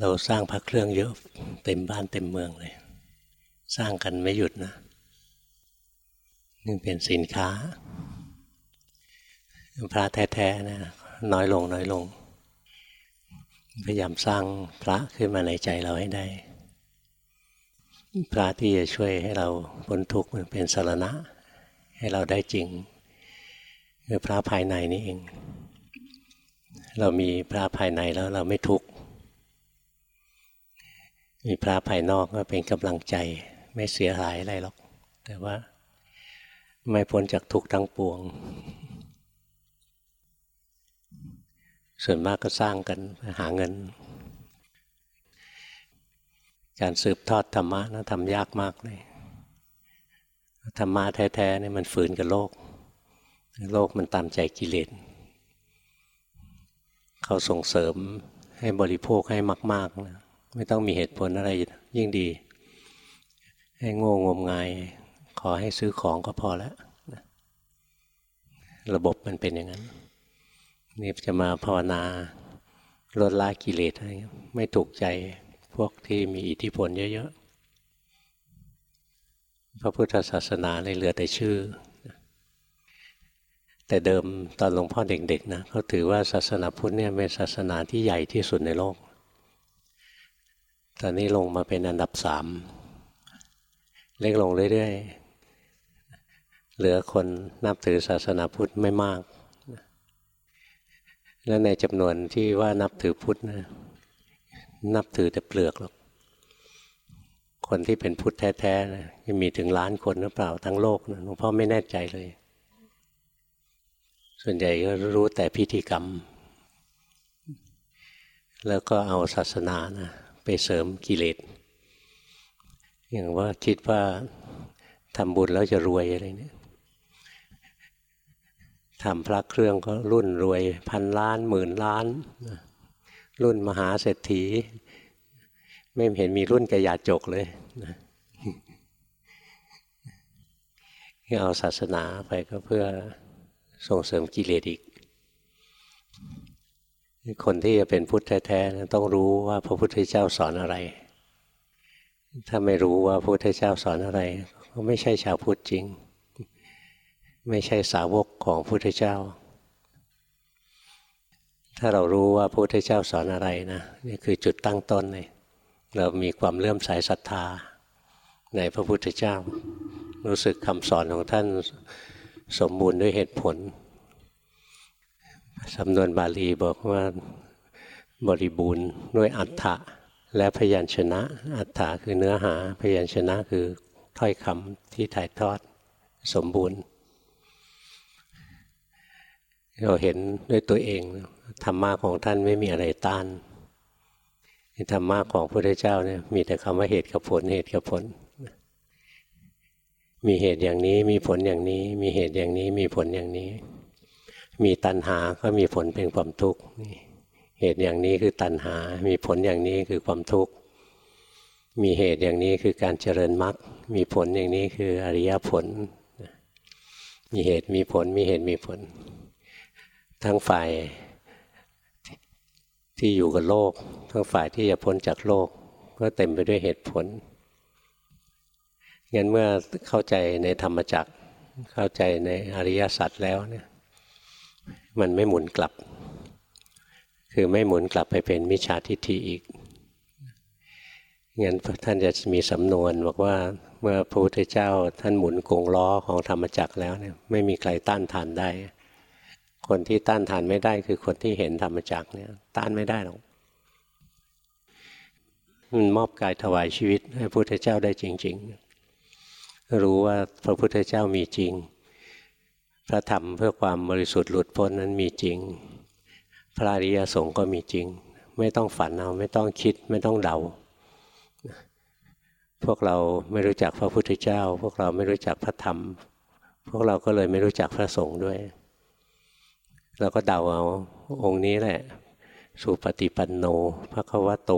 เราสร้างพระเครื่องเยอะเต็มบ้านเต็มเมืองเลย สร้างกันไม่หยุดนะนี่เป็นสินค้า พระแท้ๆนะน้อยลงน้อยลง พยายามสร้างพระขึ้นมาในใจเราให้ได้ พระที่จะช่วยให้เราพ้นทุกข์เป็นสารณะ ให้เราได้จริงคือพระภายในนี่เอง เรามีพระภายในแล้วเราไม่ทุกข์ มีพระภายนอกก็เป็นกำลังใจไม่เสียหายอะไรหรอก แต่ว่าไม่พ้นจากทุกข์ทั้งปวง ส่วนมากก็สร้างกันหาเงิน การสืบทอดธรรมะนะทำยากมากเลยธรรมะแท้ๆนี่มันฝืนกับโลก โลกมันตามใจกิเลสเขาส่งเสริมให้บริโภคให้มากๆนะ ไม่ต้องมีเหตุผลอะไรยิ่งดี ให้โง่งมงาย ขอให้ซื้อของก็พอแล้วระบบมันเป็นอย่างนั้น นี่จะมาภาวนาลดละกิเลสอะไรไม่ถูกใจพวกที่มีอิทธิพลเยอะๆ พระพุทธศาสนาเลยเหลือแต่ชื่อ แต่เดิมตอนหลวงพ่อเด็กๆนะเขาถือว่าศาสนาพุทธเนี่ยเป็นศาสนาที่ใหญ่ที่สุดในโลก ตอนนี้ลงมาเป็นอันดับสามเล็กลงเรื่อยๆ เหลือคนนับถือศาสนาพุทธไม่มาก และในจำนวนที่ว่านับถือพุทธนะนับถือแต่เปลือกหรอก คนที่เป็นพุทธแท้ๆนะจะมีถึงล้านคนหรือเปล่าทั้งโลกนะหลวงพ่อไม่แน่ใจเลย ส่วนใหญ่ก็รู้แต่พิธีกรรม แล้วก็เอาศาสนานะ ไปเสริมกิเลสอย่างว่าคิดว่าทำบุญแล้วจะรวยอะไรเนี่ยทำพระเครื่องก็รุ่นรวย พันล้านหมื่นล้าน รุ่นมหาเศรษฐี ไม่เห็นมีรุ่นกระยาจกเลยเอาศาสนาไปก็เพื่อส่งเสริมกิเลสอีก คนที่จะเป็นพุทธแท้ๆต้องรู้ว่าพระพุทธเจ้าสอนอะไร ถ้าไม่รู้ว่าพระพุทธเจ้าสอนอะไร ก็ไม่ใช่ชาวพุทธจริง ไม่ใช่สาวกของพระพุทธเจ้า ถ้าเรารู้ว่าพระพุทธเจ้าสอนอะไรนะนี่คือจุดตั้งต้นเลยเรามีความเลื่อมใสศรัทธาในพระพุทธเจ้า รู้สึกคำสอนของท่านสมบูรณ์ด้วยเหตุผล สำนวนบาลีบอกว่าบริบูรณ์ด้วยอัฏฐะและพยัญชนะ อัฏฐะคือเนื้อหา พยัญชนะคือถ้อยคำที่ถ่ายทอดสมบูรณ์ เราเห็นด้วยตัวเองธรรมะของท่านไม่มีอะไรต้านธรรมะของพระพุทธเจ้าเนี่ยมีแต่คำว่าเหตุกับผลเหตุกับผล มีเหตุอย่างนี้มีผลอย่างนี้ มีเหตุอย่างนี้มีผลอย่างนี้ มีตัณหาก็มีผลเป็นความทุกข์เหตุอย่างนี้คือตัณหา มีผลอย่างนี้คือความทุกข์ มีเหตุอย่างนี้คือการเจริญมรรค มีผลอย่างนี้คืออริยผล มีเหตุมีผล มีเหตุมีผล ทั้งฝ่ายที่อยู่กับโลก ทั้งฝ่ายที่จะพ้นจากโลก ก็เต็มไปด้วยเหตุผล งั้นเมื่อเข้าใจในธรรมจักร เข้าใจในอริยสัจแล้วเนี่ย มันไม่หมุนกลับ คือไม่หมุนกลับไปเป็นมิจฉาทิฏฐิอีกงั้นท่านจะมีสำนวนบอกว่าเมื่อพระพุทธเจ้าท่านหมุนกงล้อของธรรมจักรแล้วเนี่ยไม่มีใครต้านทานได้ คนที่ต้านทานไม่ได้คือคนที่เห็นธรรมจักรเนี่ยต้านไม่ได้หรอกมันมอบกายถวายชีวิตให้พระพุทธเจ้าได้จริง ๆ รู้ว่าพระพุทธเจ้ามีจริง พระธรรมเพื่อความบริสุทธิ์หลุดพ้นนั้นมีจริง พระอริยสงฆ์ก็มีจริง ไม่ต้องฝันเอาไม่ต้องคิดไม่ต้องเดา พวกเราไม่รู้จักพระพุทธเจ้า พวกเราไม่รู้จักพระธรรม พวกเราก็เลยไม่รู้จักพระสงฆ์ด้วยเราก็เดาเอาองค์นี้แหละ สุปฏิปันโนพระควโต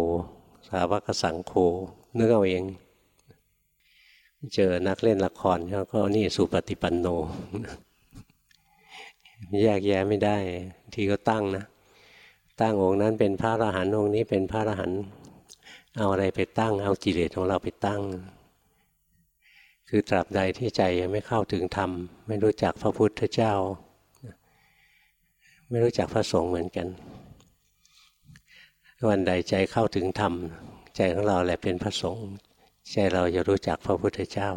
สาวกสังโฆนึกเอาเอง เจอนักเล่นละครเขาก็นี่สุปฏิปันโน แยกแยะไม่ได้ ทีก็ตั้งนะ ตั้งองค์นั้นเป็นพระอรหันต์องค์นี้เป็นพระอรหันต์เอาอะไรไปตั้ง เอากิเลสของเราไปตั้ง คือตราบใดที่ใจยังไม่เข้าถึงธรรม ไม่รู้จักพระพุทธเจ้า ไม่รู้จักพระสงฆ์เหมือนกัน วันใดใจเข้าถึงธรรม ใจของเราแหละเป็นพระสงฆ์ใจเราจะรู้จักพระพุทธเจ้า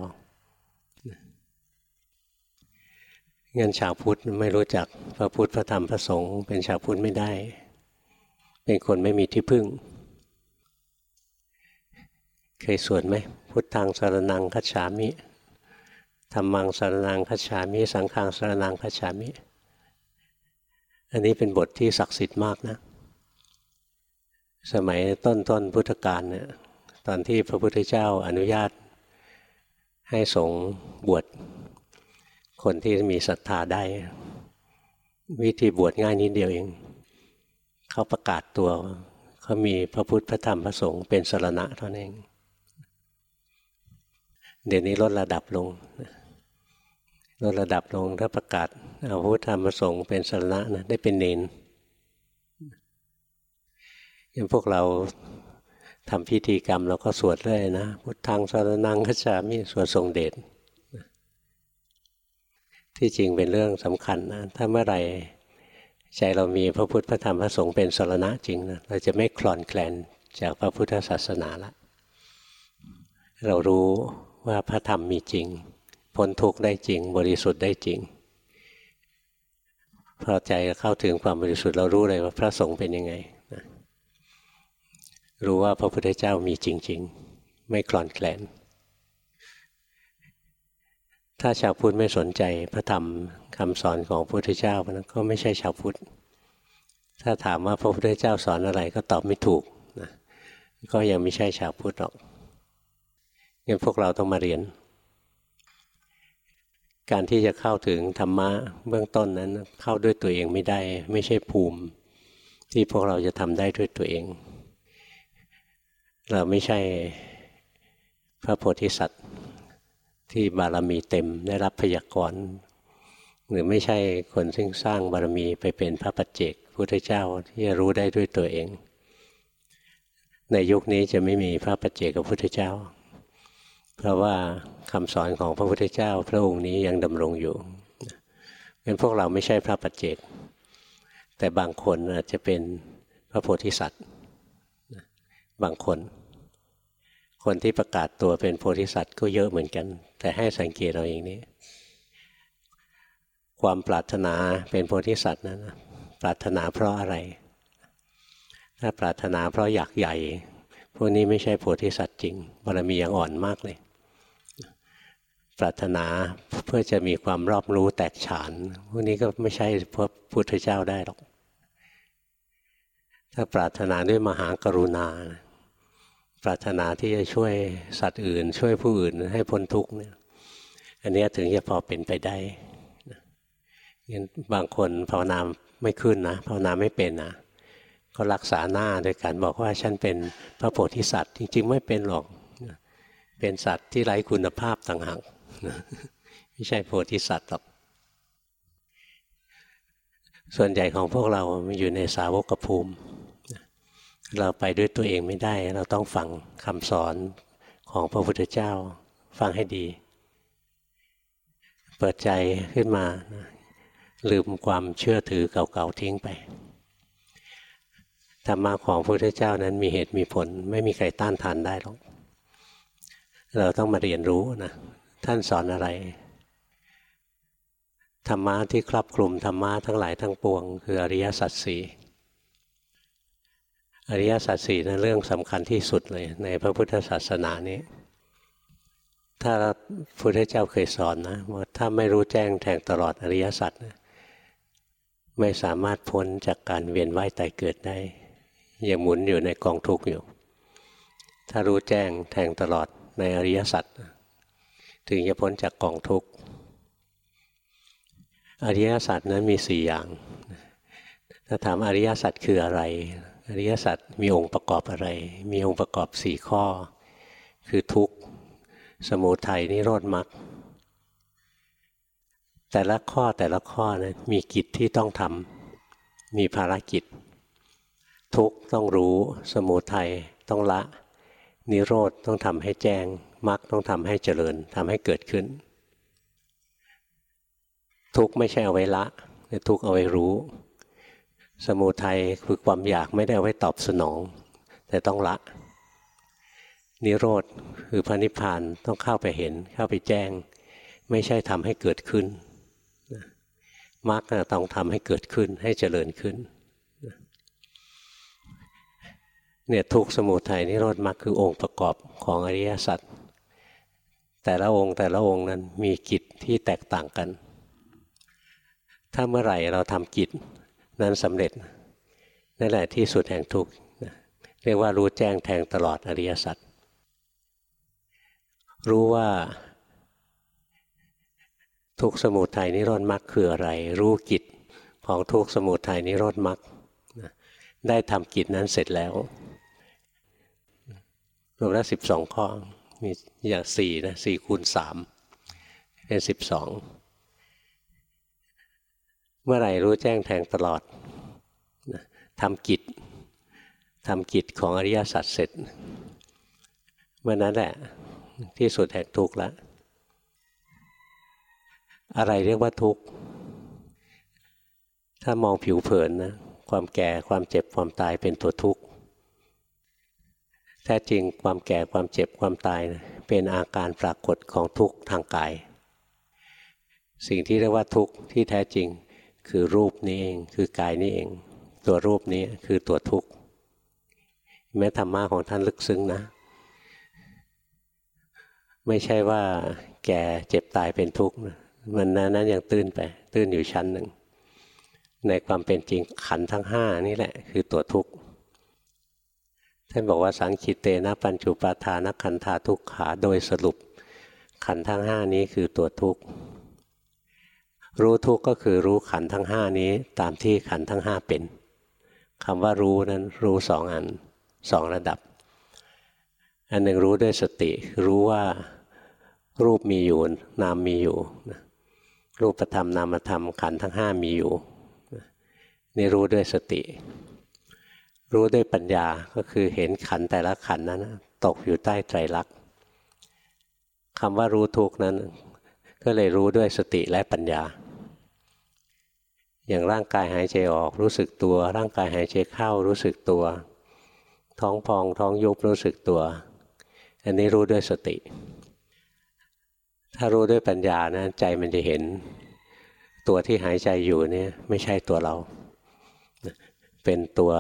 เงินชาวพุทธไม่รู้จักพระพุทธพระธรรมพระสงฆ์เป็นชาวพุทธไม่ได้ เป็นคนไม่มีที่พึ่ง เคยสวดไหมพุทธังสารนังคัจฉามิธรรมังสารนังคัจฉามิ สังฆังสารนังคัจฉามิ อันนี้เป็นบทที่ศักดิ์สิทธิ์มากนะ สมัยต้นต้นพุทธกาลเนี่ยตอนที่พระพุทธเจ้าอนุญาตให้สงบวช คนที่มีศรัทธาได้ วิธีบวชง่ายนิดเดียวเอง เขาประกาศตัวเขามีพระพุทธพระธรรมพระสงฆ์เป็นสรณะเท่านั้นเอง เดี๋ยวนี้ลดระดับลงลดระดับลงถ้าประกาศเอาพุทธธรรมพระสงฆ์เป็นสรณะนะได้เป็นเนนอย่างพวกเราทำพิธีกรรมเราก็สวดเลยนะ พุทธังสรนังขจามิสวดทรงเดช ที่จริงเป็นเรื่องสำคัญนะถ้าเมื่อไหร่ใจเรามีพระพุทธพระธรรมพระสงฆ์เป็นสรณะจริงนะเราจะไม่คลอนแคลนจากพระพุทธศาสนาละ เรารู้ว่าพระธรรมมีจริงพ้นทุกข์ได้จริง บริสุทธิ์ได้จริงพอใจเข้าถึงความบริสุทธิ์เรารู้เลยว่าพระสงฆ์เป็นยังไงรู้ว่าพระพุทธเจ้ามีจริง ๆ ไม่คลอนแคลน ถ้าชาวพุทธไม่สนใจพระธรรมคำสอนของพระพุทธเจ้านั้นก็ไม่ใช่ชาวพุทธ ถ้าถามว่าพระพุทธเจ้าสอนอะไรก็ตอบไม่ถูกนะก็ยังไม่ใช่ชาวพุทธหรอกงั้นพวกเราต้องมาเรียน การที่จะเข้าถึงธรรมะเบื้องต้นนั้น เข้าด้วยตัวเองไม่ได้ ไม่ใช่ภูมิ ที่พวกเราจะทำได้ด้วยตัวเอง เราไม่ใช่พระโพธิสัตว์ ที่บารมีเต็มได้รับพยากรณ์หรือไม่ใช่คนซึ่งสร้างบารมีไปเป็นพระปัจเจกพุทธเจ้าที่จะรู้ได้ด้วยตัวเอง ในยุคนี้จะไม่มีพระปัจเจกพุทธเจ้า เพราะว่าคำสอนของพระพุทธเจ้า พระองค์นี้ยังดำรงอยู่เป็นพวกเราไม่ใช่พระปัจเจก แต่บางคนอาจจะเป็นพระโพธิสัตว์ บางคน คนที่ประกาศตัวเป็นโพธิสัตว์ก็เยอะเหมือนกัน แต่ให้สังเกตเราอย่างนี้ ความปรารถนาเป็นโพธิสัตว์นั้นปรารถนาเพราะอะไร ถ้าปรารถนาเพราะอยากใหญ่ พวกนี้ไม่ใช่โพธิสัตว์จริงบารมียังอ่อนมากเลย ปรารถนาเพื่อจะมีความรอบรู้แตกฉาน พวกนี้ก็ไม่ใช่พระพุทธเจ้าได้หรอก ถ้าปรารถนาด้วยมหากรุณา ปรารถนาที่จะช่วยสัตว์อื่น ช่วยผู้อื่นให้พ้นทุกข์เนี่ยอันนี้ถึงจะพอเป็นไปได้งั้นบางคนภาวนาไม่ขึ้นนะภาวนาไม่เป็นนะก็รักษาหน้าโดยการบอกว่าฉันเป็นพระโพธิสัตว์จริงๆไม่เป็นหรอกเป็นสัตว์ที่ไร้คุณภาพต่างหากไม่ใช่โพธิสัตว์หรอกส่วนใหญ่ของพวกเราอยู่ในสาวกภูมิ เราไปด้วยตัวเองไม่ได้ เราต้องฟังคำสอนของพระพุทธเจ้า ฟังให้ดี เปิดใจขึ้นมา ลืมความเชื่อถือเก่าๆทิ้งไปธรรมะของพระพุทธเจ้านั้นมีเหตุมีผล ไม่มีใครต้านทานได้หรอก เราต้องมาเรียนรู้นะ ท่านสอนอะไร ธรรมะที่ครอบคลุมธรรมะทั้งหลายทั้งปวง คืออริยสัจสี่ อริยสัจสี่นะเรื่องสำคัญที่สุดเลย ในพระพุทธศาสนานี้ ถ้าพระพุทธเจ้าเคยสอนนะว่าถ้าไม่รู้แจ้งแทงตลอดอริยสัจไม่สามารถพ้นจากการเวียนว่ายตายเกิดได้ยังหมุนอยู่ในกองทุกข์อยู่ ถ้ารู้แจ้งแทงตลอดในอริยสัจถึงจะพ้นจากกองทุกข์อริยสัจนั้นมีสี่อย่าง ถ้าถามอริยสัจคืออะไร อริยสัจมีองค์ประกอบอะไร มีองค์ประกอบสี่ข้อ คือทุกข์สมุทัยนิโรธมรรคแต่ละข้อแต่ละข้อนะมีกิจที่ต้องทำมีภารกิจ ทุกข์ต้องรู้สมุทัยต้องละ นิโรธต้องทำให้แจ้งมรรคต้องทำให้เจริญทำให้เกิดขึ้น ทุกข์ไม่ใช่เอาไว้ละแต่ทุกข์เอาไว้รู้ สมุทัยคือความอยากไม่ได้เอาไว้ตอบสนอง แต่ต้องละ นิโรธคือพระนิพพานต้องเข้าไปเห็นเข้าไปแจ้ง ไม่ใช่ทำให้เกิดขึ้นมรรคต้องทำให้เกิดขึ้นให้เจริญขึ้นเนี่ยทุกสมุทัยนิโรธมรรคคือองค์ประกอบของอริยสัจแต่ละองค์แต่ละองค์นั้นมีกิจที่แตกต่างกัน ถ้าเมื่อไหร่เราทำกิจ นั้นสำเร็จนั่นแหละที่สุดแห่งทุกข์เรียกว่ารู้แจ้งแทงตลอดอริยสัจรู้ว่าทุกสมุทัยนิโรธมรรคคืออะไร รู้กิจของทุกสมุทัยนิโรธมรรคได้ทำกิจนั้นเสร็จแล้วรวมแล้วสิบสองข้อมีอย่างสี่นะสี่คูณสามเป็นสิบสอง เมื่อไหร่รู้แจ้งแทงตลอดทำกิจทำกิจของอริยสัจเสร็จ เมื่อนั้นแหละ ที่สุดแห่งทุกข์ล้วอะไรเรียกว่าทุกข์ ถ้ามองผิวเผินนะความแก่ความเจ็บความตายเป็นตัวทุกข์แท้จริงความแก่ความเจ็บความตายนะเป็นอาการปรากฏของทุกข์ทางกาย สิ่งที่เรียกว่าทุกข์ที่แท้จริง คือรูปนี้เองคือกายนี้เอง ตัวรูปนี้คือตัวทุกข์แม้ธรรมะของท่านลึกซึ้งนะ ไม่ใช่ว่าแก่เจ็บตายเป็นทุกข์มันนั้นยังตื้นไป ตื้นอยู่ชั้นหนึ่ง ในความเป็นจริงขันทั้งห้านี่แหละ คือตัวทุกข์ท่านบอกว่าสังคิเตนะปัญจุปาทานขันธาทุกขาโดยสรุปขันทั้งห้านี้คือตัวทุกข์ รู้ทุกข์ก็คือรู้ขันทั้งห้านี้ตามที่ขันทั้งห้าเป็นคำว่ารู้นั้นรู้สองอันสองระดับ อันหนึ่งรู้ด้วยสติ รู้ว่ารูปมีอยู่นามมีอยู่ รูปธรรมนามธรรมขันทั้งห้ามีอยู่ นี่รู้ด้วยสติ รู้ด้วยปัญญาก็คือเห็นขันแต่ละขันนั้นตกอยู่ใต้ไตรลักษณ์คำว่ารู้ทุกนั้น ก็เลยรู้ด้วยสติและปัญญา อย่างร่างกายหายใจออกรู้สึกตัว ร่างกายหายใจเข้ารู้สึกตัว ท้องพองท้องยุบรู้สึกตัว อันนี้รู้ด้วยสติ ถ้ารู้ด้วยปัญญานะใจมันจะเห็น ตัวที่หายใจอยู่เนี่ยไม่ใช่ตัวเรา เป็นตัว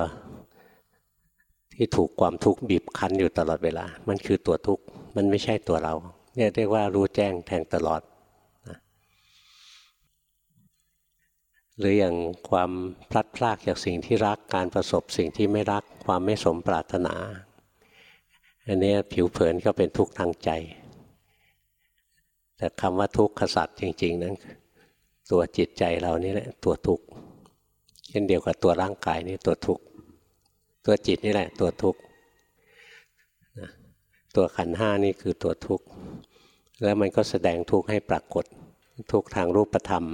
ที่ถูกความทุกข์บีบคั้นอยู่ตลอดเวลา มันคือตัวทุกข์ มันไม่ใช่ตัวเรา เนี่ยเรียกว่ารู้แจ้งแทงตลอดนะ หรืออย่างความพลัดพรากจากสิ่งที่รักการประสบสิ่งที่ไม่รักความไม่สมปรารถนา อันนี้ผิวเผินก็เป็นทุกข์ทางใจ แต่คำว่าทุกข์ขสัตว์จริง ๆ นั้น ตัวจิตใจเรานี่แหละตัวทุกข์เช่นเดียวกับตัวร่างกายนี่ตัวทุกข์ตัวจิตนี่แหละ ตัวทุกข์ตัวขันห้านี่คือตัวทุกข์แล้วมันก็แสดงทุกข์ให้ปรากฏทุกข์ทางรูปธรรม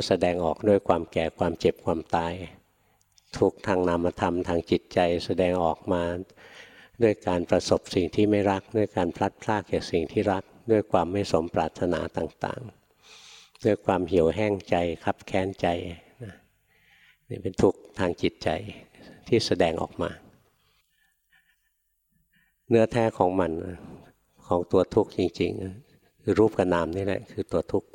ก็แสดงออกด้วยความแก่ความเจ็บความตาย ทุกทางนามธรรมทางจิตใจแสดงออกมาด้วยการประสบสิ่งที่ไม่รัก ด้วยการพลัดพรากจากสิ่งที่รัก ด้วยความไม่สมปรารถนาต่างๆ ด้วยความเหี่ยวแห้งใจคับแค้นใจนี่เป็นทุกข์ทางจิตใจที่แสดงออกมา เนื้อแท้ของมันของตัวทุกข์จริงๆ คือรูปกับนามนี่แหละคือตัวทุกข์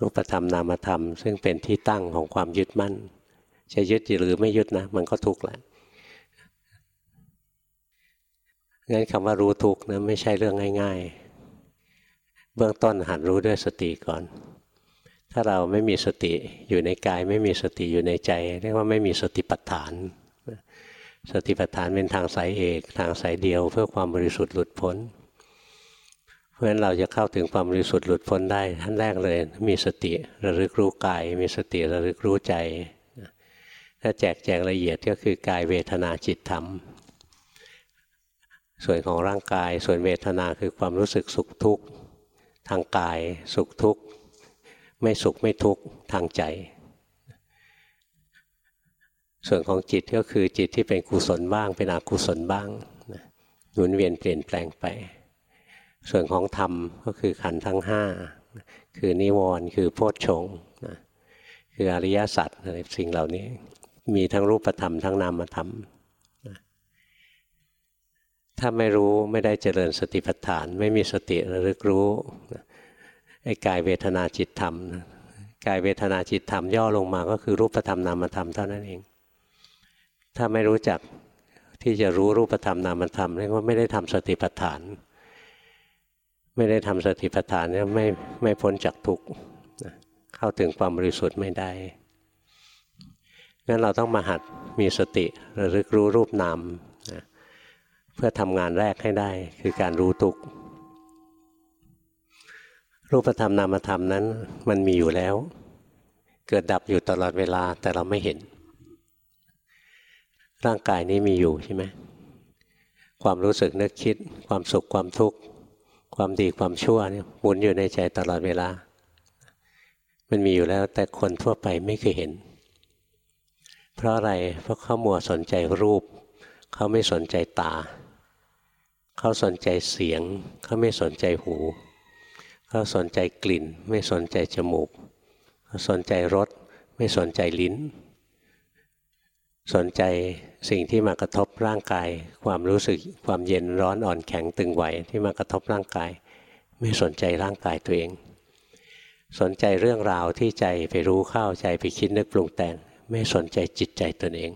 รูปธรรมนามธรรม ซึ่งเป็นที่ตั้งของความยึดมั่น จะยึดหรือไม่ยึดนะ มันก็ทุกข์แหละงั้นคำว่ารู้ทุกข์นะไม่ใช่เรื่องง่าย ๆ เบื้องต้นหัดรู้ด้วยสติก่อน ถ้าเราไม่มีสติอยู่ในกาย ไม่มีสติอยู่ในใจ เรียกว่าไม่มีสติปัฏฐาน สติปัฏฐานเป็นทางสายเอก ทางสายเดียวเพื่อความบริสุทธิ์หลุดพ้น ราะฉะนั้นเราจะเข้าถึงความบริสุทธิ์หลุดพ้นได้ท่านแรกเลย มีสติระลึกรู้กาย มีสติระลึกรู้ใจ ถ้าแจกแจงละเอียดก็คือกายเวทนาจิตธรรม ส่วนของร่างกาย ส่วนเวทนาคือความรู้สึกสุขทุกข์ทางกายสุขทุกข์ไม่สุขไม่ทุกข์ทางใจ ส่วนของจิตก็คือจิตที่เป็นกุศลบ้าง เป็นอกุศลบ้างหมุนเวียนเปลี่ยนแปลงไป ส่วนของธรรมก็คือขันธ์ทั้งห้าคือนิวรณ์คือโพชฌงนะคืออริยสัจอะไรสิ่งเหล่านี้ มีทั้งรูปธรรมทั้งนามธรรมนะถ้าไม่รู้ไม่ได้เจริญสติปัฏฐาน ไม่มีสติระลึกรู้ไอ้กายเวทนาจิตธรรมกายเวทนาจิตธรรมย่อลงมาก็คือรูปธรรมนามธรรมเท่านั้นเอง ถ้าไม่รู้จักที่จะรู้รูปธรรมนามธรรมเรียกว่าไม่ได้ทำสติปัฏฐาน ไม่ได้ทำสติปัฏฐานเนี่ยไม่ไม่พ้นจากทุกข์เข้าถึงความบริสุทธิ์ไม่ได้งั้นเราต้องมาหัดมีสติระลึกรู้รูปนามนะเพื่อทำงานแรกให้ได้คือการรู้ทุกข์รูปธรรมนามธรรมนั้นมันมีอยู่แล้ว เกิดดับอยู่ตลอดเวลาแต่เราไม่เห็น ร่างกายนี้มีอยู่ใช่ไหมความรู้สึกนึกคิด ความสุขความทุกข์ ความดีความชั่วเนี่ยหมุนอยู่ในใจตลอดเวลา มันมีอยู่แล้วแต่คนทั่วไปไม่เคยเห็น เพราะอะไรเพราะเขามัวสนใจรูป เขาไม่สนใจตา เขาสนใจเสียง เขาไม่สนใจหู เขาสนใจกลิ่น ไม่สนใจจมูก เขาสนใจรสไม่สนใจลิ้น สนใจ สิ่งที่มากระทบร่างกาย ความรู้สึกความเย็นร้อนอ่อนแข็งตึงไหวที่มากระทบร่างกาย ไม่สนใจร่างกายตัวเอง สนใจเรื่องราวที่ใจไปรู้เข้าใจไปคิดนึกปรุงแต่ง ไม่สนใจจิตใจตนเอง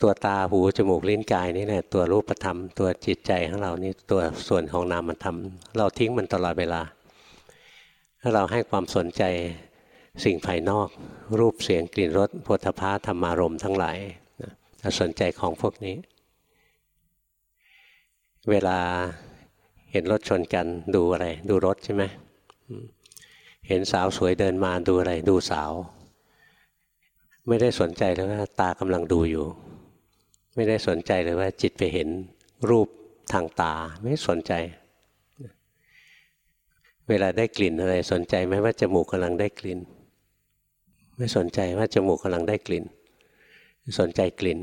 ตัวตาหูจมูกลิ้นกายนี่แหละตัวรูปธรรม ตัวจิตใจของเรานี่ตัวส่วนของนามธรรม เราทิ้งมันตลอดเวลา ถ้าเราให้ความสนใจ สิ่งภายนอก รูปเสียงกลิ่นรสโผฏฐาธรรมารมทั้งหลายสนใจของพวกนี้ เวลาเห็นรถชนกันดูอะไร ดูรถใช่ไหมเห็นสาวสวยเดินมาดูอะไร ดูสาว ไม่ได้สนใจเลยว่าตากำลังดูอยู่ ไม่ได้สนใจเลยว่าจิตไปเห็นรูปทางตาไม่สนใจ เวลาได้กลิ่นอะไรสนใจไหมว่าจมูกกำลังได้กลิ่น ไม่สนใจว่าจมูกกำลังได้กลิ่น สนใจกลิ่น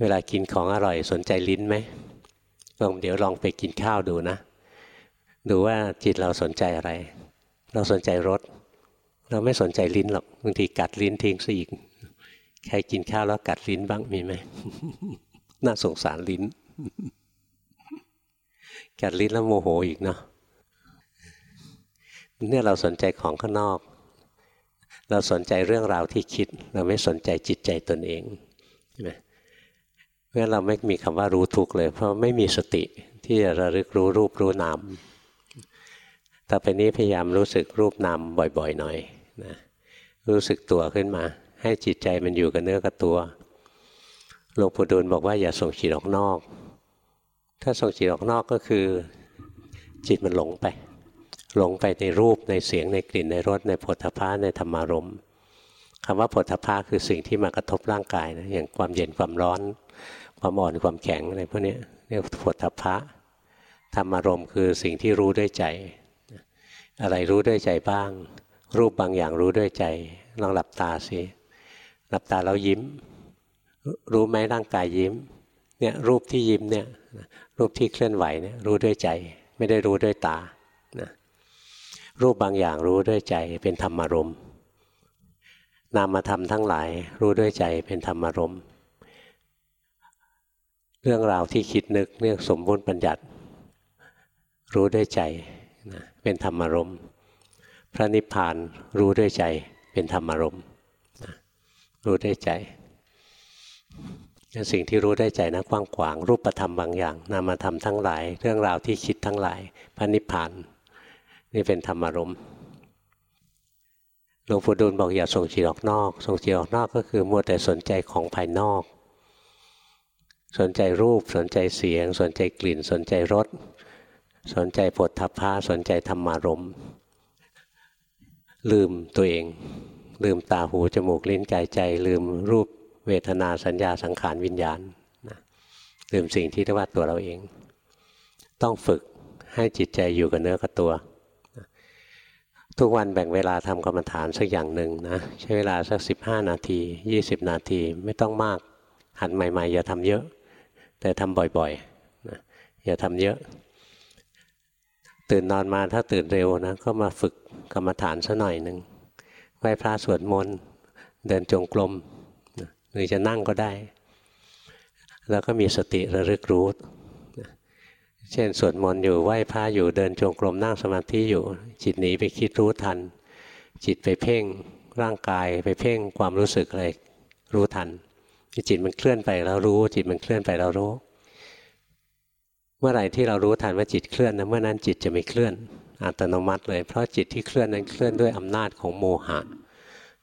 เวลากินของอร่อยสนใจลิ้นไหมลองเดี๋ยวลองไปกินข้าวดูนะ ดูว่าจิตเราสนใจอะไร เราสนใจรสเราไม่สนใจลิ้นหรอกบางทีกัดลิ้นทิ้งซะอีก ใครกินข้าวแล้วกัดลิ้นบ้างมีไหมน่าสงสารลิ้น กัดลิ้นแล้วโมโหอีกเนาะเนี่ยเราสนใจของข้างนอก เราสนใจเรื่องราวที่คิด เราไม่สนใจจิตใจตนเองใช่ไหมเพราะเราไม่มีคำว่ารู้ทุกเลย เพราะไม่มีสติที่จะระลึกรู้รูปรู้นามต่อไปนี้พยายามรู้สึกรูปนามบ่อยๆหน่อยนะรู้สึกตัวขึ้นมา ให้จิตใจมันอยู่กับเนื้อกับตัวหลวงปู่ดูลบอกว่าอย่าส่งจิตออกนอก ถ้าส่งจิตออกนอกก็คือ จิตมันหลงไป หลงไปในรูปในเสียงในกลิ่นในรสในผลทพะในธรรมารมคำว่าผลทพะคือสิ่งที่มากระทบร่างกายนะอย่างความเย็นความร้อน ความอ่อนความแข็งอะไรพวกนี้เรียกผลทพะธรรมารมคือสิ่งที่รู้ด้วยใจ อะไรรู้ด้วยใจบ้าง รูปบางอย่างรู้ด้วยใจลองหลับตาสิหลับตาแล้วยิ้ม รู้ไหมร่างกายยิ้มเนี่ยรูปที่ยิ้มเนี่ยรูปที่เคลื่อนไหวเนี่ยรู้ด้วยใจ ไม่ได้รู้ด้วยตา รูปบางอย่างรู้ด้วยใจเป็นธรรมารมณ์นามธรรมทั้งหลายรู้ด้วยใจเป็นธรรมารมณ์เรื่องราวที่คิดนึกเรื่องสมบูรณ์ปัญญัติ รู้ด้วยใจนะเป็นธรรมารมณ์พระนิพพานรู้ด้วยใจเป็นธรรมารมณ์รู้ด้วยใจสิ่งที่รู้ได้ใจนะกว้างขวางรูปธรรมบางอย่าง นามธรรมทั้งหลาย เรื่องราวที่คิดทั้งหลายพระนิพพาน นี่เป็นธรรมารมณ์หลวงปู่ดูลบอกอย่าส่งจิตออกนอกส่งจิตออกนอกก็คือมัวแต่สนใจของภายนอก สนใจรูปสนใจเสียง สนใจกลิ่น สนใจรสสนใจผลทัพพาสนใจธรรมารมลืมตัวเอง ลืมตาหูจมูกลิ้นกายใจ ลืมรูปเวทนาสัญญาสังขารวิญญาณนะลืมสิ่งที่เรียกว่าตัวเราเอง ต้องฝึกให้จิตใจอยู่กับเนื้อกับตัว ทุกวันแบ่งเวลาทำกรรมฐานสักอย่างหนึ่งนะใช้เวลาสักสิบห้านาทียี่สิบนาทีไม่ต้องมาก หัดใหม่ ๆ อย่าทำเยอะ แต่ทำบ่อยๆนะอย่าทำเยอะ ตื่นนอนมาถ้าตื่นเร็วนะก็มาฝึกกรรมฐานสัหน่อยหนึ่งไหว้พระสวดมนต์เดินจงกรมหรือจะนั่งก็ได้ แล้วก็มีสติระลึกรู้ เช่นสวดมนต์อยู่ไหว้พระอยู่เดินจงกรมนั่งสมาธิอยู่ จิตหนีไปคิดรู้ทัน จิตไปเพ่งร่างกายไปเพ่งความรู้สึกอะไรรู้ทันจิตมันเคลื่อนไปแล้วรู้ จิตมันเคลื่อนไปแล้วรู้ เมื่อไหร่ที่เรารู้ทันว่าจิตเคลื่อนนะเมื่อนั้นจิตจะไม่เคลื่อนอัตโนมัติเลย เพราะจิตที่เคลื่อนนั้นเคลื่อนด้วยอำนาจของโมหะ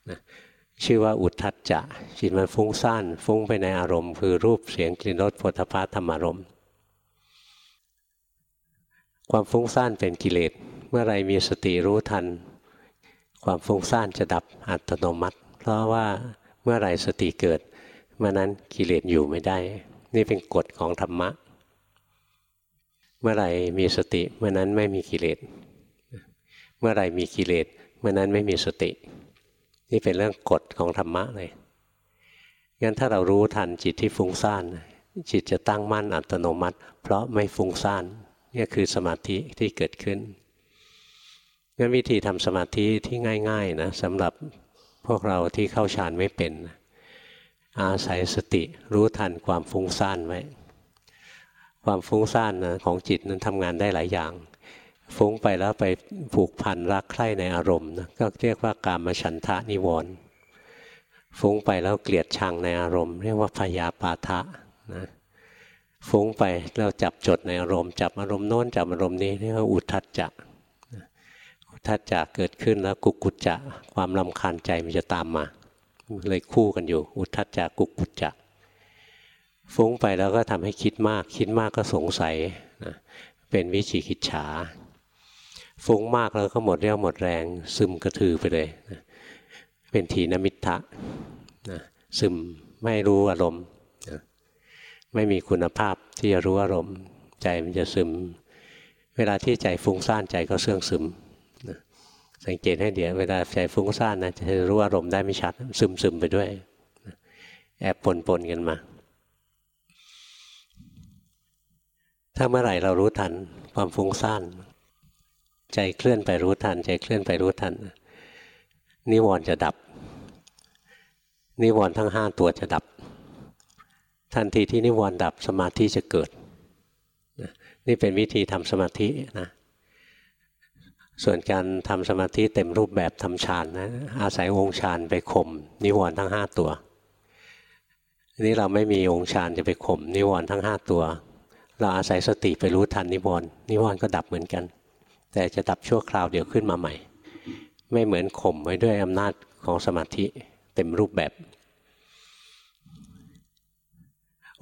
นะชื่อว่าอุทธัจจะจิตมันฟุ้งซ่านฟุ้งไปในอารมณ์ คือรูปเสียงกลิ่นรสผลิภัณฑ์ธรรมารมณ์ ความฟุ้งซ่านเป็นกิเลส เมื่อไรมีสติรู้ทัน ความฟุ้งซ่านจะดับอัตโนมัติ เพราะว่าเมื่อไรสติเกิดเมื่อนั้นกิเลสอยู่ไม่ได้ นี่เป็นกฎของธรรมะ เมื่อไรมีสติเมื่อนั้นไม่มีกิเลส เมื่อไรมีกิเลสเมื่อนั้นไม่มีสติ นี่เป็นเรื่องกฎของธรรมะเลยงั้นถ้าเรารู้ทันจิตที่ฟุ้งซ่านจิตจะตั้งมั่นอัตโนมัติ เพราะไม่ฟุ้งซ่าน นี่คือสมาธิที่เกิดขึ้นงั้นวิธีทำสมาธิที่ง่าย ๆนะสำหรับพวกเราที่เข้าฌานไม่เป็น อาศัยสติรู้ทันความฟุ้งซ่านไว้ความฟุ้งซ่านนะของจิตนั้นทำงานได้หลายอย่าง ฟุ้งไปแล้วไปผูกพันรักใคร่ในอารมณ์นะก็เรียกว่ากามฉันทะนิวรณ์ฟุ้งไปแล้วเกลียดชังในอารมณ์ เรียกว่าพยาปาทะนะ ฟุ้งไปเราจับจดในอารมณ์จับอารมณ์โน้นจับอารมณ์นี้เรียกว่าอุทัจจะอุทัจจะเกิดขึ้นแล้วกุกุจจะความลำคาญใจมันจะตามมา เลยคู่กันอยู่ อุทัจจะกุกุจจะฟุ้งไปแล้วก็ทำให้คิดมาก คิดมากก็สงสัยนะเป็นวิจิกิจฉา ฟุ้งมากแล้วก็หมดเรี่ยวหมดแรง ซึมกระถือไปเลยนะเป็นทีนมิทะนะซึมไม่รู้อารมณ์ ไม่มีคุณภาพที่จะรู้อารมณ์ ใจมันจะซึม เวลาที่ใจฟุ้งซ่านใจก็เสื่องซึมสังเกตให้เดี๋ยวเวลาใจฟุ้งซ่านนะจะรู้อารมณ์ได้ไม่ชัด ซึมซึมไปด้วยแอบปนปนกันมา ถ้าเมื่อไหร่เรารู้ทันความฟุ้งซ่านใจเคลื่อนไปรู้ทัน ใจเคลื่อนไปรู้ทัน นิวรณ์จะดับ นิวรณ์ทั้งห้าตัวจะดับ ทันทีที่นิวรณ์ดับสมาธิจะเกิดนี่เป็นวิธีทำสมาธินะส่วนการทำสมาธิเต็มรูปแบบทำฌานนะอาศัยองค์ฌานไปข่มนิวรณ์ทั้งห้าตัวนี่เราไม่มีองค์ฌานจะไปข่มนิวรณ์ทั้งห้าตัว เราอาศัยสติไปรู้ทันนิวรณ์นิวรณ์ก็ดับเหมือนกัน แต่จะดับชั่วคราวเดียวขึ้นมาใหม่ ไม่เหมือนข่มไว้ด้วยอำนาจของสมาธิเต็มรูปแบบ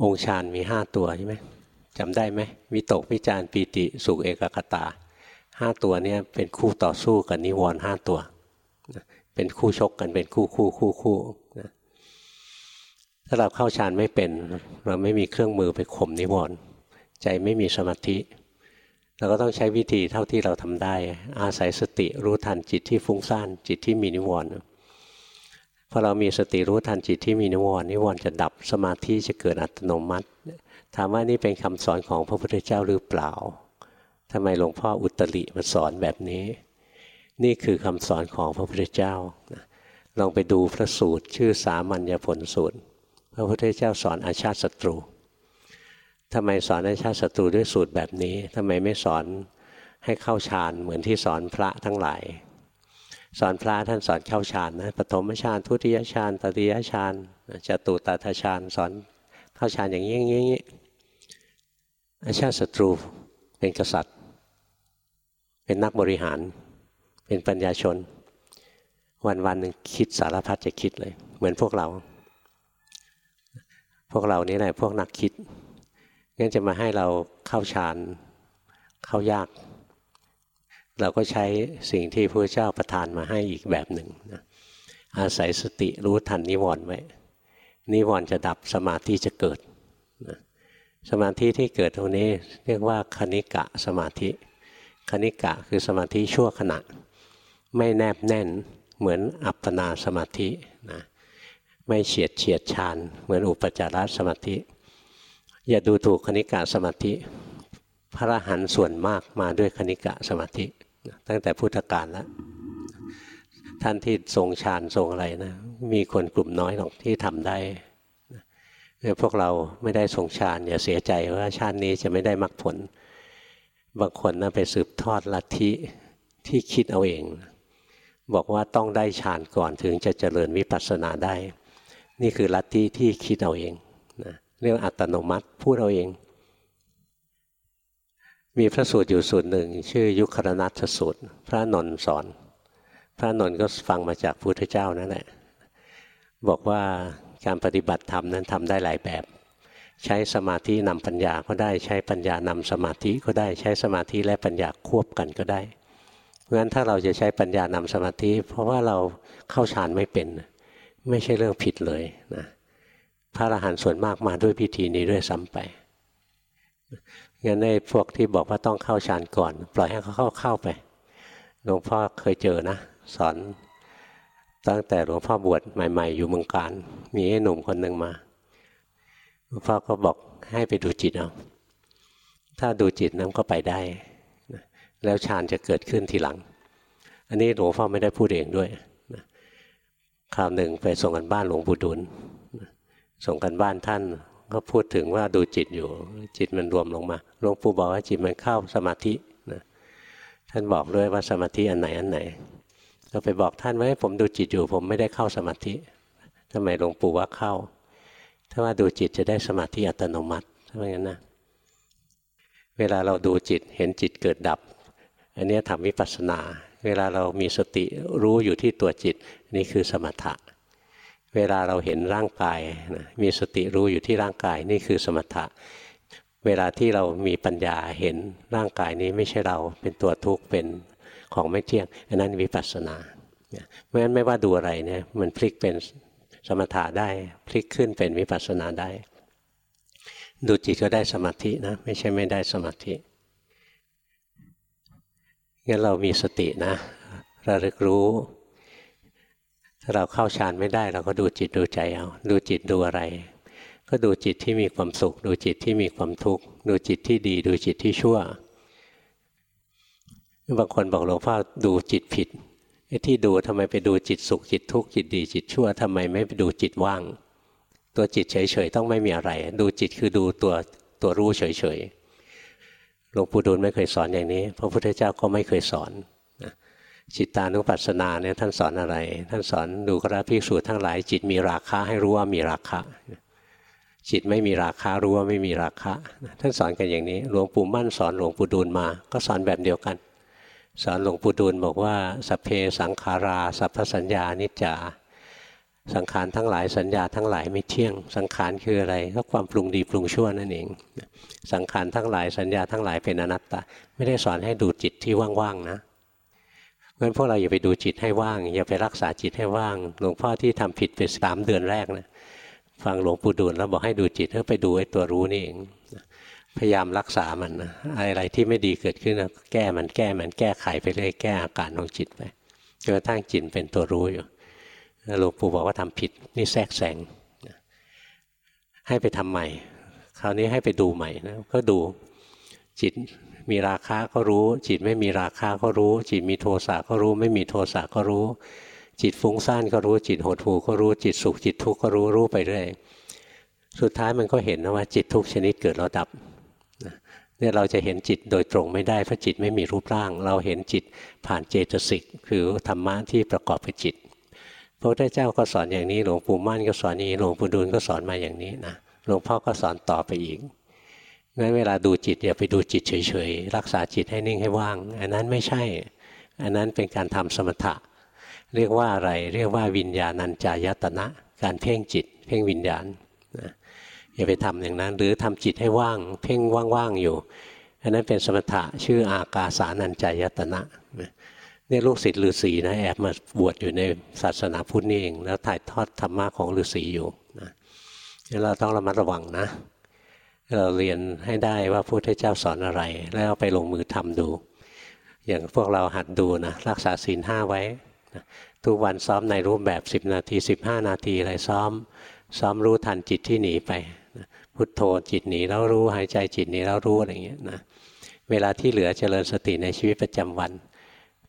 องค์ฌานมีห้าตัวใช่ไหมจำได้ไหมวิตกวิจารปีติสุขเอกคตาห้าตัวนี้เป็นคู่ต่อสู้กับนิวรณ์ห้าตัว เป็นคู่ชกกันเป็นคู่คู่คู่คู่นะถ้าเราเข้าฌานไม่เป็น เราไม่มีเครื่องมือไปข่มนิวรณ์ใจไม่มีสมาธิ เราก็ต้องใช้วิธีเท่าที่เราทำได้ อาศัยสติรู้ทันจิตที่ฟุ้งซ่านจิตที่มีนิวรณ์ พอเรามีสติรู้ทันจิตที่มีนิวรณ์นิวรณ์จะดับสมาธิจะเกิดอัตโนมัติ ถามว่านี่เป็นคำสอนของพระพุทธเจ้าหรือเปล่าทำไมหลวงพ่ออุตริมาสอนแบบนี้ นี่คือคำสอนของพระพุทธเจ้าลองไปดูพระสูตรชื่อสามัญญผลสูตร พระพุทธเจ้าสอนอาชาติศัตรูทำไมสอนอาชาติศัตรูด้วยสูตรแบบนี้ทำไมไม่สอนให้เข้าฌานเหมือนที่สอนพระทั้งหลาย สอนพระท่านสอนเข้าฌานนะปฐมฌานทุติยฌานตติยฌานจตุตถฌานสอนเข้าฌานอย่างนี้อย่างนี้อาชาติศัตรูเป็นกษัตริย์ เป็นนักบริหาร เป็นปัญญาชน วันวันหนึ่งคิดสารพัดจะคิดเลย เหมือนพวกเรา พวกเรานี่แหละพวกนักคิดงั้นจะมาให้เราเข้าฌานเข้ายาก เราก็ใช้สิ่งที่พระเจ้าประทานมาให้อีกแบบหนึ่งนะอาศัยสติรู้ทันนิวรณ์ไว้ นิวรณ์จะดับสมาธิจะเกิดนะสมาธิที่เกิดตรงนี้เรียกว่าคณิกะสมาธิ คณิกะคือสมาธิชั่วขณะ ไม่แนบแน่นเหมือนอัปปนาสมาธินะไม่เฉียดเฉียดชานเหมือนอุปจารสมาธิ อย่าดูถูกคณิกะสมาธิ พระหันส่วนมากมาด้วยคณิกะสมาธิ ตั้งแต่พุทธกาลแล้วท่านที่ทรงฌานทรงอะไรนะ มีคนกลุ่มน้อยหรอกที่ทำได้พวกเราไม่ได้ทรงฌานอย่าเสียใจว่าชาตินี้จะไม่ได้มรรคผล บางคนนะไปสืบทอดลัทธิที่คิดเอาเอง บอกว่าต้องได้ฌานก่อนถึงจะเจริญวิปัสสนาได้ นี่คือลัทธิที่คิดเอาเองนะเรื่องอัตโนมัติพูดเอาเอง มีพระสูตรอยู่สูตรหนึ่ง ชื่อยุครนัตสูตร พระนนท์สอน พระนนท์ก็ฟังมาจากพุทธเจ้านั่นแหละบอกว่าการปฏิบัติธรรมนั้นทำได้หลายแบบ ใช้สมาธินำปัญญาก็ได้ใช้ปัญญานำสมาธิก็ได้ใช้สมาธิและปัญญาควบกันก็ได้เพราะฉะนั้นถ้าเราจะใช้ปัญญานำสมาธิ เพราะว่าเราเข้าฌานไม่เป็น ไม่ใช่เรื่องผิดเลยนะพระอรหันต์ส่วนมากมาด้วยพิธีนี้ด้วยซ้ำไป งั้นในพวกที่บอกว่าต้องเข้าฌานก่อน ปล่อยให้เขาเข้าเข้าไปหลวงพ่อเคยเจอนะ สอน ตั้งแต่หลวงพ่อบวชใหม่ ๆ อยู่เมืองการ มีไอ้หนุ่มคนหนึ่งมาหลวงพ่อก็บอกให้ไปดูจิตเอาถ้าดูจิตนั้นก็ไปได้ แล้วฌานจะเกิดขึ้นทีหลัง อันนี้หลวงพ่อไม่ได้พูดเองด้วยคราวหนึ่งไปส่งกันบ้านหลวงปู่ดุลส่งกันบ้านท่าน ก็พูดถึงว่าดูจิตอยู่ จิตมันรวมลงมาหลวงปู่บอกว่าจิตมันเข้าสมาธินะท่านบอกด้วยว่าสมาธิอันไหนอันไหนก็ไปบอกท่านไว่าผมดูจิตอยู่ ผมไม่ได้เข้าสมาธิทำไมหลวงปู่ว่าเข้า ถ้าว่าดูจิตจะได้สมาธิอัตโนมัติถ้าอย่างนั้นนะเวลาเราดูจิตเห็นจิตเกิดดับ อันนี้ทำวิปัสสนา เวลาเรามีสติรู้อยู่ที่ตัวจิตนี่คือสมถะ เวลาเราเห็นร่างกายนะมีสติรู้อยู่ที่ร่างกายนี่คือสมถะ เวลาที่เรามีปัญญาเห็นร่างกายนี้ไม่ใช่เราเป็นตัวทุกข์เป็นของไม่เที่ยงอันนั้นวิปัสสนาเพราะฉะนั้นไม่ว่าดูอะไรเนี่ยมันพลิกเป็นสมถะได้พลิกขึ้นเป็นวิปัสสนาได้ ดูจิตก็ได้สมาธินะไม่ใช่ไม่ได้สมาธิงั้นเรามีสตินะระลึกรู้ ถ้าเราเข้าฌานไม่ได้ เราก็ดูจิตดูใจเอา ดูจิตดูอะไร ก็ดูจิตที่มีความสุข ดูจิตที่มีความทุกข์ ดูจิตที่ดี ดูจิตที่ชั่ว บางคนบอกหลวงพ่อดูจิตผิดไอ้ที่ดูทำไมไปดูจิตสุขจิตทุกข์จิตดีจิตชั่วทำไมไม่ไปดูจิตว่าง ตัวจิตเฉยๆต้องไม่มีอะไร ดูจิตคือดูตัวตัวรู้เฉยๆหลวงปู่ดูลไม่เคยสอนอย่างนี้ พระพุทธเจ้าก็ไม่เคยสอน จิตตานุปัสสนาเนี่ยท่านสอนอะไร ท่านสอนดูกระพิสูจทั้งหลาย จิตมีราคะให้รู้ว่ามีราคะ จิตไม่มีราคะรู้ว่าไม่มีราคะ ท่านสอนกันอย่างนี้ หลวงปู่มั่นสอนหลวงปู่ดูลมา ก็สอนแบบเดียวกัน สอนหลวงปู่ดูลบอกว่าสัพเพสังขารา สัพพสัญญานิจจาสังขารทั้งหลายสัญญาทั้งหลายไม่เที่ยง สังขารคืออะไรก็ความปรุงดีปรุงชั่วนั่นเอง สังขารทั้งหลายสัญญาทั้งหลายเป็นอนัตตา ไม่ได้สอนให้ดูจิตที่ว่างๆนะ เพราะฉะนั้นพวกเราอย่าไปดูจิตให้ว่าง อย่าไปรักษาจิตให้ว่าง หลวงพ่อที่ทำผิดไปสามเดือนแรกนะฟังหลวงปู่ดูลแล้วบอกให้ดูจิตเพื่ไปดูไอ้ตัวรู้นี่เองพยายามรักษามันนะอะไรที่ไม่ดีเกิดขึ้นแก้มันแก้มันแก้ไขไปเรื่อยแก้อาการของจิตไปจนกระทั่งจิตเป็นตัวรู้อยู่หลวงปู่บอกว่าทำผิดนี่แทรกแซงให้ไปทำใหม่ คราวนี้ให้ไปดูใหม่นะก็ดูจิต มีราคาก็รู้ จิตไม่มีราคาก็รู้ จิตมีโทสะก็รู้ ไม่มีโทสะก็รู้ จิตฟุ้งซ่านก็รู้ จิตหดหู่ก็รู้ จิตสุขจิตทุกข์ก็รู้รู้ไปเรื่อยสุดท้ายมันก็เห็นนะว่าจิตทุกชนิดเกิดแล้วดับเนี่ยเราจะเห็นจิตโดยตรงไม่ได้เพราะจิตไม่มีรูปร่าง เราเห็นจิตผ่านเจตสิกคือธรรมะที่ประกอบไปจิตพระพุทธเจ้าก็สอนอย่างนี้หลวงปู่มั่นก็สอนอย่างนี้หลวงปู่ดูลก็สอนมาอย่างนี้นะหลวงพ่อก็สอนต่อไปอีก งั้นเวลาดูจิตอย่าไปดูจิตเฉยๆ รักษาจิตให้นิ่งให้ว่าง อันนั้นไม่ใช่ อันนั้นเป็นการทำสมถะ เรียกว่าอะไรเรียกว่าวิญญาณัญจายตนะ การเพ่งจิต เพ่งวิญญาณนะอย่าไปทำอย่างนั้น หรือทำจิตให้ว่าง เพ่งว่างๆอยู่ อันนั้นเป็นสมถะชื่ออากาสานัญจายตนะนี่ลูกศิษย์ฤาษีนะแอบมาบวชอยู่ในศาสนาพุทธนี่เอง แล้วถ่ายทอดธรรมะของฤาษีอยู่นะเราต้องระมัดระวังนะ เราเรียนให้ได้ว่าพระพุทธเจ้าสอนอะไร แล้วไปลงมือทำดู อย่างพวกเราหัดดูนะรักษาศีลห้าไว้ทุกวันซ้อมในรูปแบบ 10 นาที 15 นาทีอะไรซ้อม ซ้อมรู้ทันจิตที่หนีไปพุทโธจิตหนีแล้วรู้หายใจจิตหนีแล้วรู้อะไรเงี้ยนะเวลาที่เหลือเจริญสติในชีวิตประจำวัน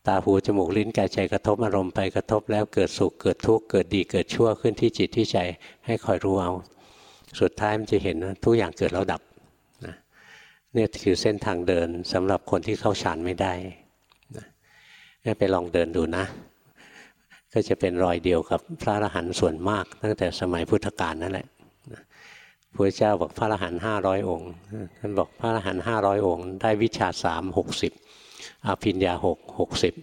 ตาหูจมูกลิ้นกายใจกระทบอารมณ์ไปกระทบแล้วเกิดสุขเกิดทุกข์เกิดดีเกิดชั่วขึ้นที่จิตที่ใจให้คอยรู้เอา สุดท้ายมันจะเห็นว่าทุกอย่างเกิดแล้วดับนะนี่ยคือเส้นทางเดินสำหรับคนที่เข้าฌานไม่ได้นะไปลองเดินดูนะ ก็จะเป็นรอยเดียวกับพระอรหันต์ส่วนมาก ตั้งแต่สมัยพุทธกาลนั่นแหละพระเจ้าบอกพระอรหันต์ห้าร้อยองค์ท่านบอกพระอรหันต์ห้าร้อยองค์ ได้วิชาสามหกสิบอภิญญาหกหกสิบ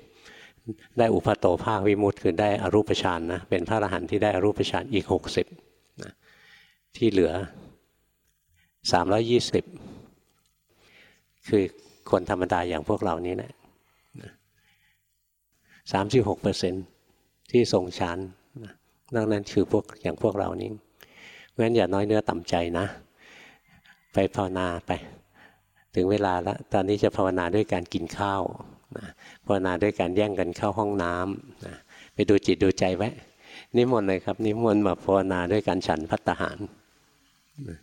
ได้อุปโตภาควิมุตต์คือได้อรูปฌานนะเป็นพระอรหันต์ที่ได้อรูปฌานอีกหกสิบ ที่เหลือสามร้อยยี่สิบคือคนธรรมดาอย่างพวกเรานี้แหละสามสิบหกเปอร์เซ็นที่ทรงฌานนอกนั้นคือพวกอย่างพวกเรานี้งั้นอย่าน้อยเนื้อต่ำใจนะ ไปภาวนาไป ถึงเวลาแล้ว ตอนนี้จะภาวนาด้วยการกินข้าวนะภาวนาด้วยการแย่งกันเข้าห้องน้ำนะไปดูจิตดูใจไว้ นิมนต์เลยครับ นิมนต์มาภาวนาด้วยการฉันพัตหาร นะ